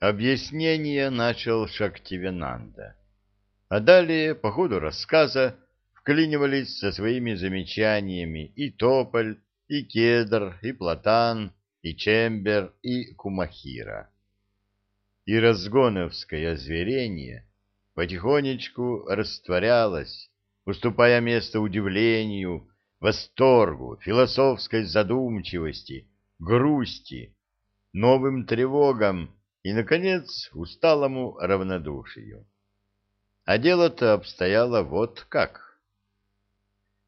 Объяснение начал Шактивенанда. А далее, по ходу рассказа, вклинивались со своими замечаниями и Тополь, и Кедр, и Платан, и Чембер, и Кумахира. И разгоновское озверение потихонечку растворялось, уступая место удивлению, восторгу, философской задумчивости, грусти, новым тревогам и, наконец, усталому равнодушию. А дело-то обстояло вот как.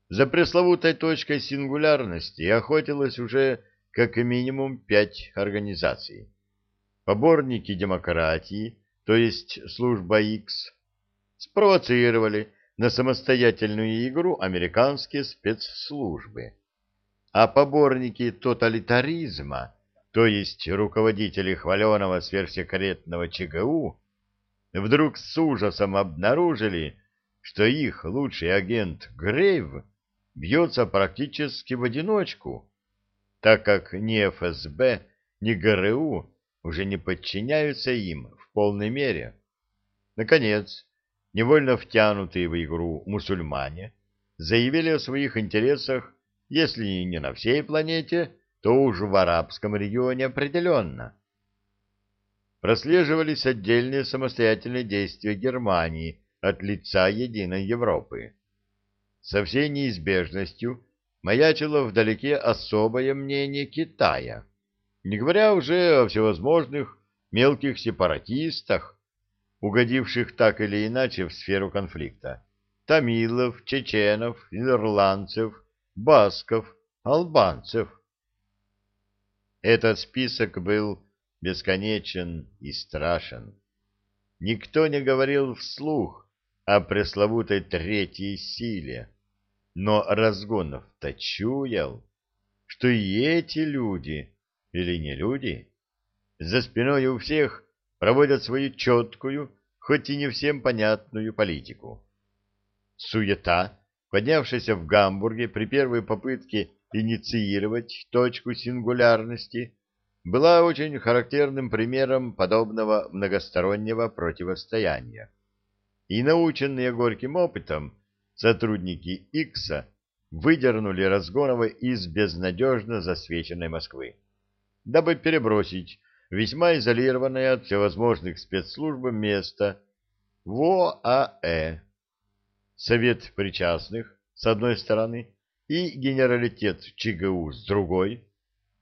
За пресловутой точкой сингулярности охотилось уже как минимум пять организаций. Поборники демократии, то есть служба X, спровоцировали на самостоятельную игру американские спецслужбы, а поборники тоталитаризма то есть руководители хваленого сверхсекретного ЧГУ, вдруг с ужасом обнаружили, что их лучший агент Грейв бьется практически в одиночку, так как ни ФСБ, ни ГРУ уже не подчиняются им в полной мере. Наконец, невольно втянутые в игру мусульмане заявили о своих интересах, если не на всей планете, то уж в арабском регионе определенно. Прослеживались отдельные самостоятельные действия Германии от лица единой Европы. Со всей неизбежностью маячило вдалеке особое мнение Китая, не говоря уже о всевозможных мелких сепаратистах, угодивших так или иначе в сферу конфликта, тамилов, чеченов, ирландцев, басков, албанцев. Этот список был бесконечен и страшен. Никто не говорил вслух о пресловутой третьей силе, но Разгонов-то чуял, что и эти люди, или не люди, за спиной у всех проводят свою четкую, хоть и не всем понятную политику. Суета, поднявшаяся в Гамбурге при первой попытке инициировать точку сингулярности была очень характерным примером подобного многостороннего противостояния. И наученные горьким опытом сотрудники Икса выдернули Разгонова из безнадежно засвеченной Москвы, дабы перебросить весьма изолированное от всевозможных спецслужб место в ОАЭ. Совет причастных, с одной стороны, и генералитет ЧГУ с другой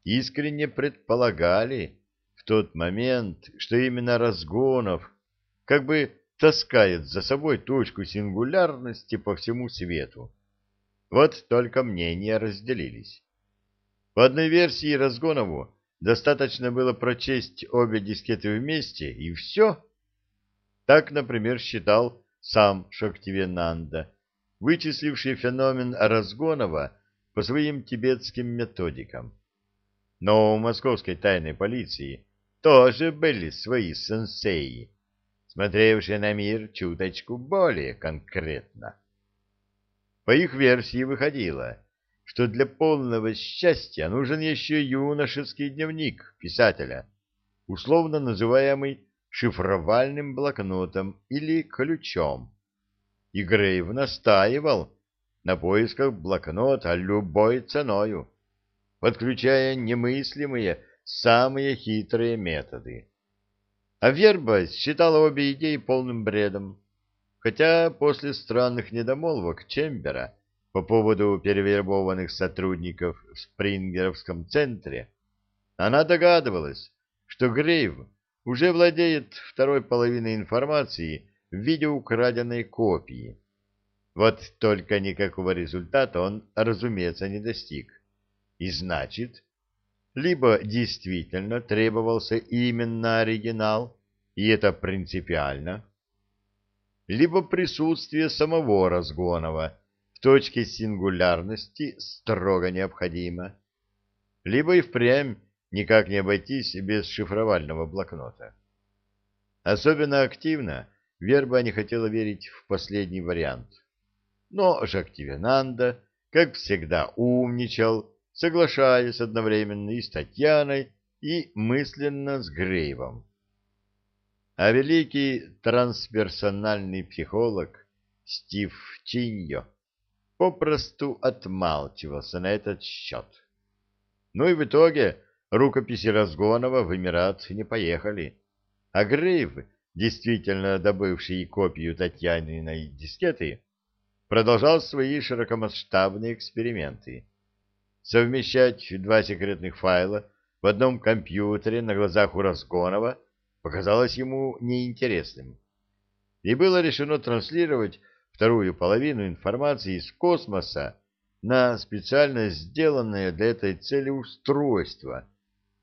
искренне предполагали в тот момент, что именно Разгонов как бы таскает за собой точку сингулярности по всему свету. Вот только мнения разделились. По одной версии Разгонову достаточно было прочесть обе дискеты вместе, и все. Так, например, считал сам Шактивенанда, вычисливший феномен Разгонова по своим тибетским методикам. Но у московской тайной полиции тоже были свои сенсеи, смотревшие на мир чуточку более конкретно. По их версии выходило, что для полного счастья нужен еще юношеский дневник писателя, условно называемый шифровальным блокнотом или ключом и Грейв настаивал на поисках блокнота любой ценою, подключая немыслимые, самые хитрые методы. А Верба считала обе идеи полным бредом, хотя после странных недомолвок Чембера по поводу перевербованных сотрудников в Спрингеровском центре она догадывалась, что Грейв уже владеет второй половиной информации в виде украденной копии. Вот только никакого результата он, разумеется, не достиг. И значит, либо действительно требовался именно оригинал, и это принципиально, либо присутствие самого Разгонова в точке сингулярности строго необходимо, либо и впрямь никак не обойтись без шифровального блокнота. Особенно активно Верба не хотела верить в последний вариант. Но Жактивенанда, как всегда, умничал, соглашаясь одновременно и с Татьяной, и мысленно с Грейвом. а великий трансперсональный психолог Стив Чиньо попросту отмалчивался на этот счет. Ну и в итоге рукописи Разгонова в Эмират не поехали, а Грейв, действительно добывший копию Татьяниной дискеты, продолжал свои широкомасштабные эксперименты. Совмещать два секретных файла в одном компьютере на глазах у Разгонова показалось ему неинтересным. И было решено транслировать вторую половину информации из космоса на специально сделанное для этой цели устройство,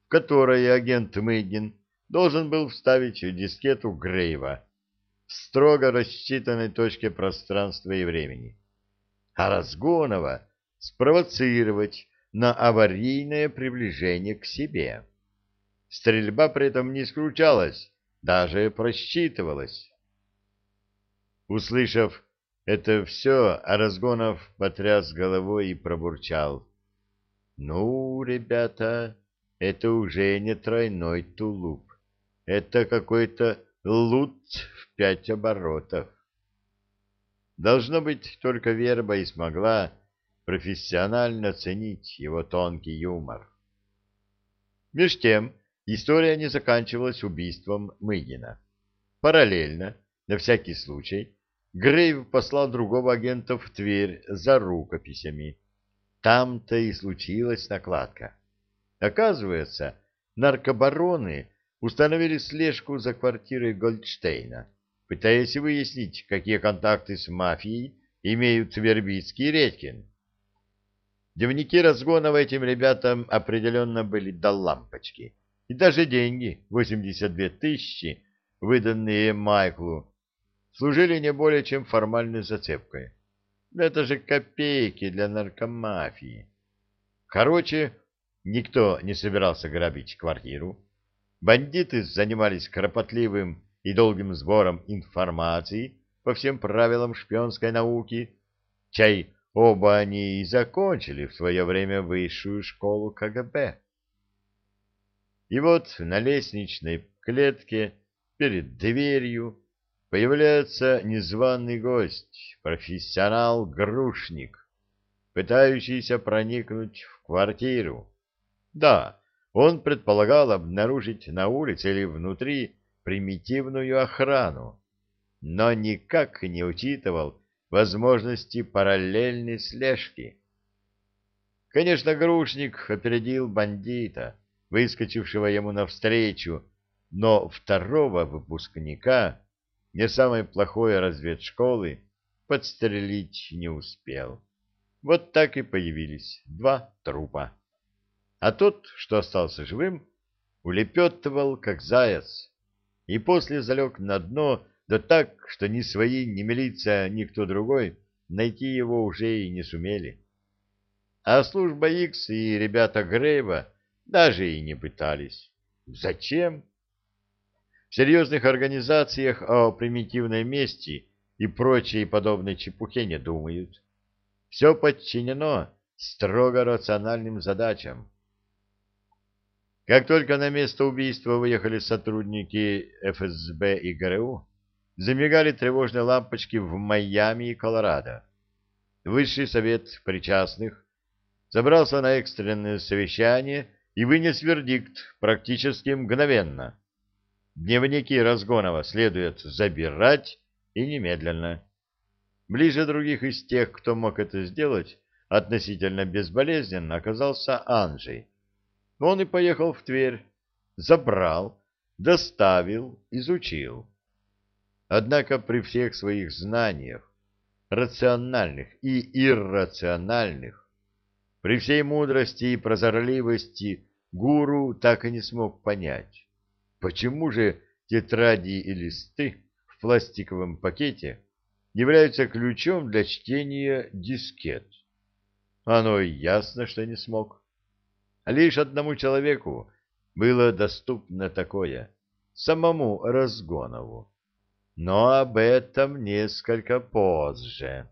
которое агент Мыгин должен был вставить дискету Грейва в строго рассчитанной точке пространства и времени, а Разгонова спровоцировать на аварийное приближение к себе. Стрельба при этом не исключалась, даже просчитывалась. Услышав это все, Разгонов потряс головой и пробурчал. — Ну, ребята, это уже не тройной тулуп. Это какой-то лут в пять оборотов. Должно быть, только Верба и смогла профессионально ценить его тонкий юмор. Меж тем, история не заканчивалась убийством Мыгина. Параллельно, на всякий случай, Грейв послал другого агента в Тверь за рукописями. Там-то и случилась накладка. Оказывается, наркобароны установили слежку за квартирой Гольдштейна, пытаясь выяснить, какие контакты с мафией имеют Вербицкий и Редькин. Дневники разгонов этим ребятам определенно были до лампочки. И даже деньги, 82 тысячи, выданные Майклу, служили не более чем формальной зацепкой. Это же копейки для наркомафии. Короче, никто не собирался грабить квартиру. Бандиты занимались кропотливым и долгим сбором информации по всем правилам шпионской науки. Чай Оба они и закончили в свое время высшую школу КГБ. И вот на лестничной клетке перед дверью появляется незваный гость, профессионал-грушник, пытающийся проникнуть в квартиру. Да, он предполагал обнаружить на улице или внутри примитивную охрану, но никак не учитывал, возможности параллельной слежки. Конечно, грушник опередил бандита, выскочившего ему навстречу, но второго выпускника, не самой плохой разведшколы, подстрелить не успел. Вот так и появились два трупа. А тот, что остался живым, улепетывал, как заяц, и после залег на дно, да так, что ни свои, ни милиция, ни кто другой найти его уже и не сумели. А служба Икс и ребята Грейва даже и не пытались. Зачем? В серьезных организациях о примитивной мести и прочей подобной чепухе не думают. Все подчинено строго рациональным задачам. Как только на место убийства выехали сотрудники ФСБ и ГРУ, замигали тревожные лампочки в Майами и Колорадо. Высший совет причастных забрался на экстренное совещание и вынес вердикт практически мгновенно. Дневники Разгонова следует забирать и немедленно. Ближе других из тех, кто мог это сделать, относительно безболезненно оказался Анжей. Он и поехал в Тверь, забрал, доставил, изучил. Однако при всех своих знаниях, рациональных и иррациональных, при всей мудрости и прозорливости гуру так и не смог понять, почему же тетради и листы в пластиковом пакете являются ключом для чтения дискет. Оно и ясно, что не смог. Лишь одному человеку было доступно такое — самому Разгонову но об этом несколько позже.